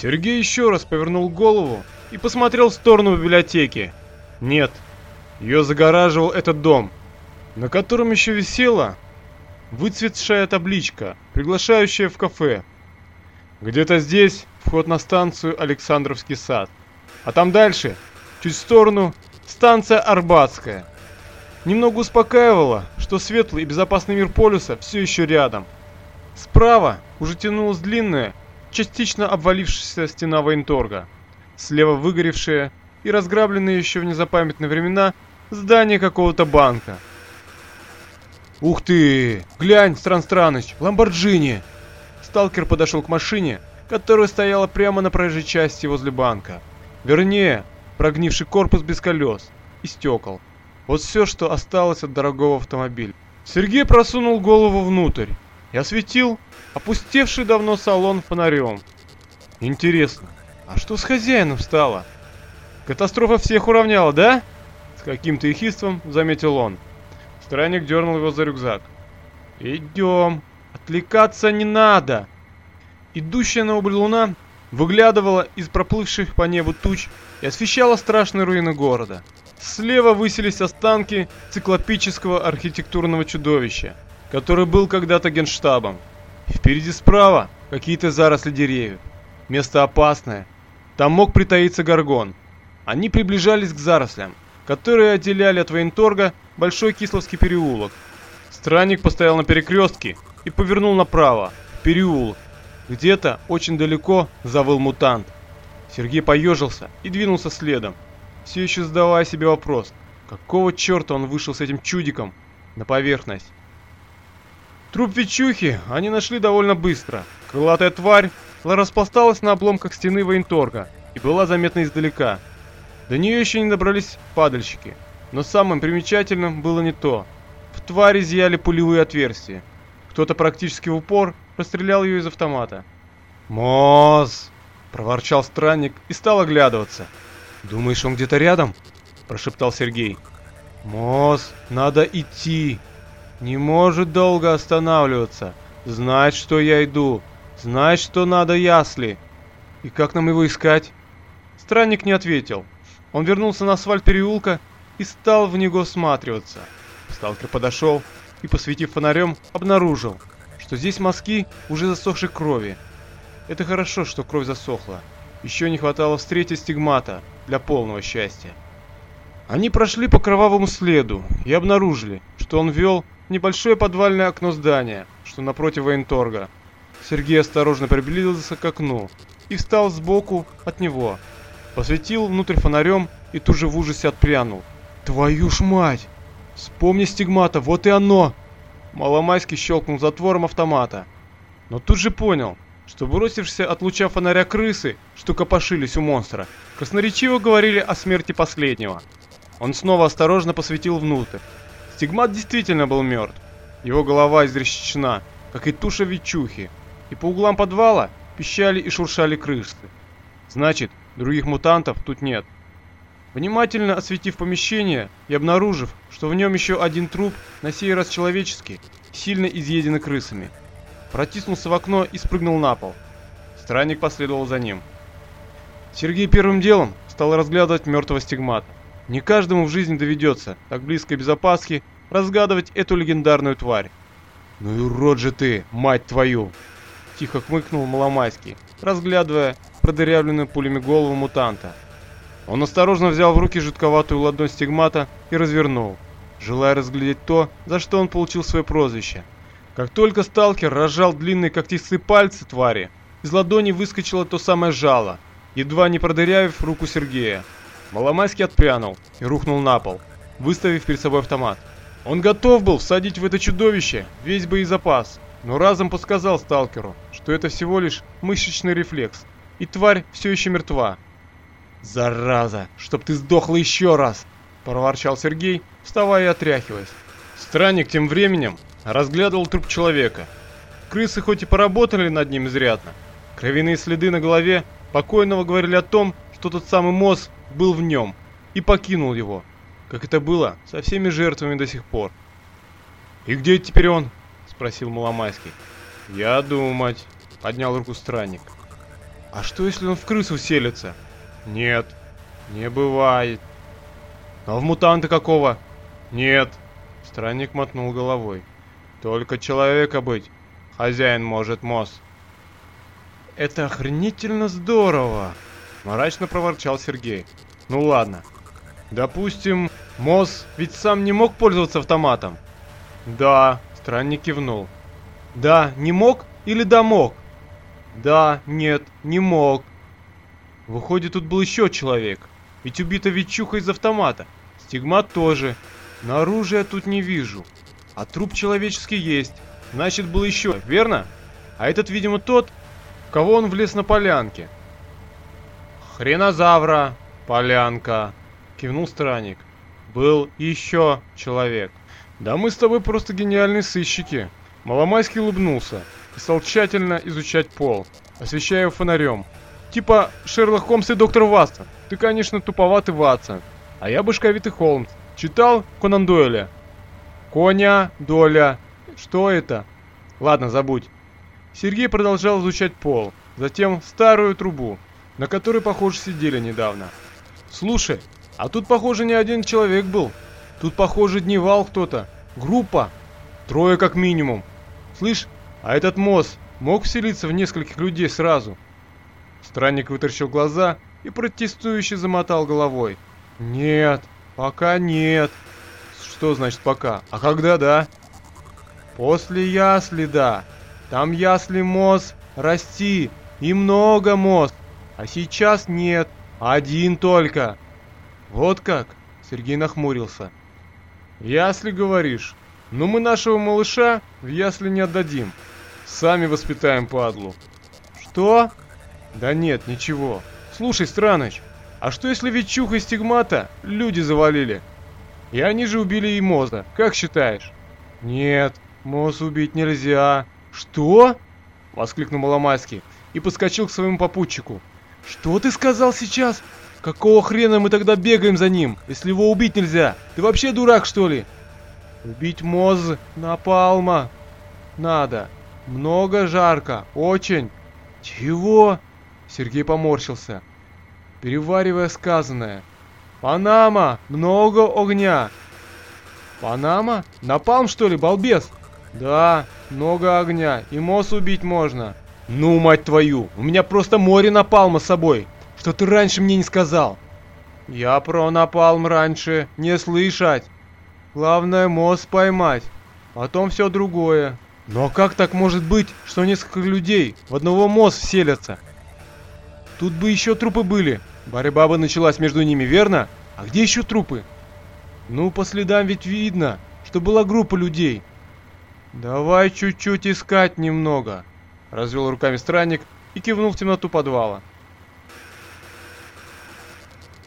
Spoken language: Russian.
Сергей еще раз повернул голову и посмотрел в сторону библиотеки. Нет, ее загораживал этот дом, на котором еще висела выцветшая табличка, приглашающая в кафе. Где-то здесь вход на станцию Александровский сад. А там дальше, чуть в сторону, станция Арбатская. Немного успокаивало, что светлый и безопасный мир полюса все еще рядом. Справа уже тянулась длинная, частично обвалившаяся стена военторга. Слева выгоревшее и разграбленное еще в незапамятные времена здание какого-то банка. «Ух ты! Глянь, Стран Страныч, Ламборджини!» Сталкер подошел к машине, которая стояла прямо на проезжей части возле банка. Вернее, прогнивший корпус без колес и стекол. Вот все, что осталось от дорогого автомобиля. Сергей просунул голову внутрь и осветил опустевший давно салон фонарем. Интересно, а что с хозяином стало? Катастрофа всех уравняла, да? С каким-то ехидством заметил он. Странник дернул его за рюкзак. «Идем. Отвлекаться не надо!» Идущая на убыль луна выглядывала из проплывших по небу туч и освещала страшные руины города. Слева высились останки циклопического архитектурного чудовища, который был когда-то генштабом. Впереди справа какие-то заросли деревьев. Место опасное. Там мог притаиться горгон. Они приближались к зарослям, которые отделяли от военторга Большой Кисловский переулок. Странник постоял на перекрестке и повернул направо, в переулок. Где-то очень далеко завыл мутант. Сергей поежился и двинулся следом, все еще задавая себе вопрос, какого черта он вышел с этим чудиком на поверхность. Труп Вичухи они нашли довольно быстро. Крылатая тварь распласталась на обломках стены военторга и была заметна издалека. До нее еще не добрались падальщики – но самым примечательным было не то. В твари зияли пулевые отверстия. Кто-то практически в упор расстрелял ее из автомата. «Моз!» – проворчал странник и стал оглядываться. «Думаешь, он где-то рядом?» – прошептал Сергей. «Моз, надо идти. Не может долго останавливаться. Знать, что я иду. Знать, что надо ясли. И как нам его искать?» Странник не ответил. Он вернулся на асфальт переулка и стал в него всматриваться. Сталкер подошел и, посветив фонарем, обнаружил, что здесь мазки уже засохшей крови. Это хорошо, что кровь засохла. Еще не хватало встретить стигмата для полного счастья. Они прошли по кровавому следу и обнаружили, что он вел небольшое подвальное окно здания, что напротив военторга. Сергей осторожно приблизился к окну и встал сбоку от него. Посветил внутрь фонарем и тут же в ужасе отпрянул. Твою ж мать! Вспомни стигмата, вот и оно! Маломайский щелкнул затвором автомата. Но тут же понял, что бросившиеся от луча фонаря крысы, что копошились у монстра, красноречиво говорили о смерти последнего. Он снова осторожно посветил внутрь. Стигмат действительно был мертв. Его голова изрешечена, как и туша Вичухи, и по углам подвала пищали и шуршали крысы. Значит, других мутантов тут нет. Внимательно осветив помещение и обнаружив, что в нем еще один труп, на сей раз человеческий, сильно изъеденный крысами, протиснулся в окно и спрыгнул на пол. Странник последовал за ним. Сергей первым делом стал разглядывать мертвого стигмата. Не каждому в жизни доведется так близко без опаски разгадывать эту легендарную тварь. «Ну и урод же ты, мать твою!» Тихо хмыкнул Маломайский, разглядывая продырявленную пулями голову мутанта. Он осторожно взял в руки жидковатую ладонь стигмата и развернул, желая разглядеть то, за что он получил свое прозвище. Как только сталкер разжал длинные когтистые пальцы твари, из ладони выскочило то самое жало, едва не продырявив руку Сергея. Маломайский отпрянул и рухнул на пол, выставив перед собой автомат. Он готов был всадить в это чудовище весь боезапас, но разом подсказал сталкеру, что это всего лишь мышечный рефлекс, и тварь все еще мертва. «Зараза! Чтоб ты сдохла еще раз!» – проворчал Сергей, вставая и отряхиваясь. Странник тем временем разглядывал труп человека. Крысы хоть и поработали над ним изрядно, кровяные следы на голове покойного говорили о том, что тот самый Моз был в нем и покинул его, как это было со всеми жертвами до сих пор. «И где теперь он?» – спросил Маломайский. «Я думать», – поднял руку странник. А что если он в крысу селится? Нет, не бывает. А в мутанта какого? Нет. Странник мотнул головой. Только человека быть. Хозяин может моз. Это охренительно здорово. Мрачно проворчал Сергей. Ну ладно. Допустим, Моз ведь сам не мог пользоваться автоматом. Да, странник кивнул. Да, не мог или да мог? Да, нет, не мог. Выходит, тут был еще человек. Ведь убита Вичуха из автомата. Стигмат тоже. На оружие тут не вижу. А труп человеческий есть. Значит, был еще, верно? А этот, видимо, тот, кого он влез на полянке. Хренозавра, полянка, кивнул странник. Был еще человек. Да мы с тобой просто гениальные сыщики. Маломайский улыбнулся и стал тщательно изучать пол, освещая его фонарем. Типа Шерлок Холмс и доктор Ватсон. Ты, конечно, туповатый Ватсон. А я башковитый Холмс. Читал Конан Дойля? Коня, Доля. Что это? Ладно, забудь. Сергей продолжал изучать пол, затем старую трубу, на которой, похоже, сидели недавно. Слушай, а тут, похоже, не один человек был. Тут, похоже, дневал кто-то. Группа. Трое как минимум. Слышь, а этот мост мог вселиться в нескольких людей сразу? Странник вытащил глаза и протестующе замотал головой. Нет, пока нет. Что значит пока? А когда да? После ясли, да. Там ясли мост расти и много мост. А сейчас нет, один только. «Вот как?» — Сергей нахмурился. «Ясли, говоришь? Ну мы нашего малыша в ясли не отдадим. Сами воспитаем падлу». «Что?» «Да нет, ничего. Слушай, Страныч, а что если Вичуха и Стигмата люди завалили? И они же убили и Моза, как считаешь?» «Нет, Моз убить нельзя». «Что?» — воскликнул Маломайский и подскочил к своему попутчику. «Что ты сказал сейчас?» Какого хрена мы тогда бегаем за ним, если его убить нельзя? Ты вообще дурак, что ли? Убить Моз Напалма. Надо. Много жарко. Очень. Чего? Сергей поморщился, переваривая сказанное. Панама. Много огня. Панама? Напалм, что ли, балбес? Да, много огня. И Моз убить можно. Ну, мать твою, у меня просто море напалма с собой что ты раньше мне не сказал?» «Я про напалм раньше не слышать. Главное мост поймать, потом все другое. Но как так может быть, что несколько людей в одного мост вселятся? Тут бы еще трупы были. Борьба бы началась между ними, верно? А где еще трупы? Ну, по следам ведь видно, что была группа людей. Давай чуть-чуть искать немного. Развел руками странник и кивнул в темноту подвала.